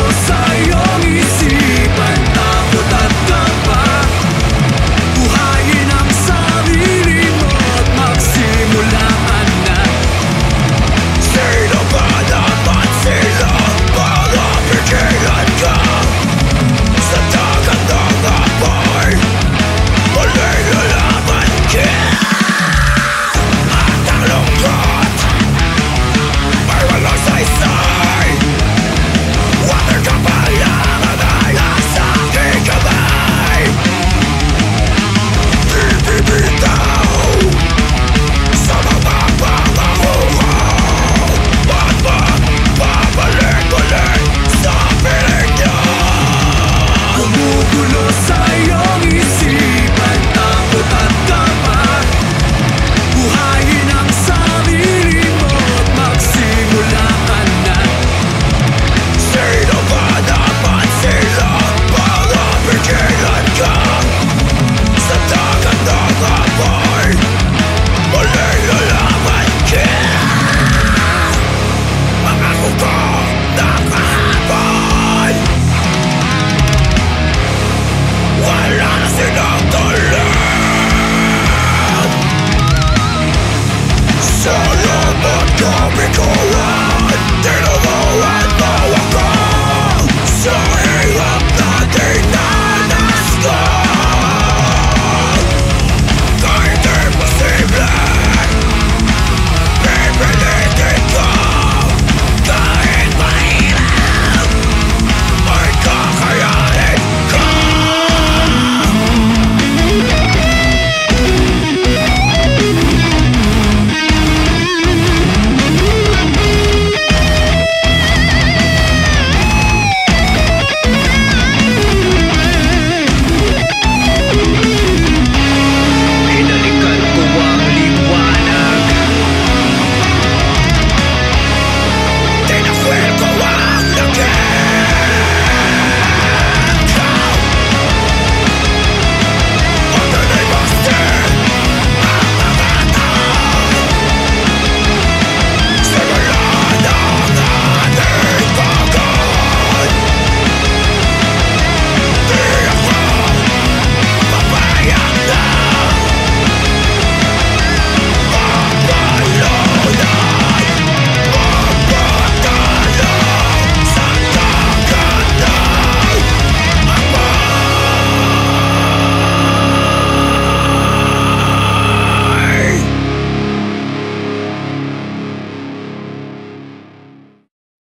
Senhor, me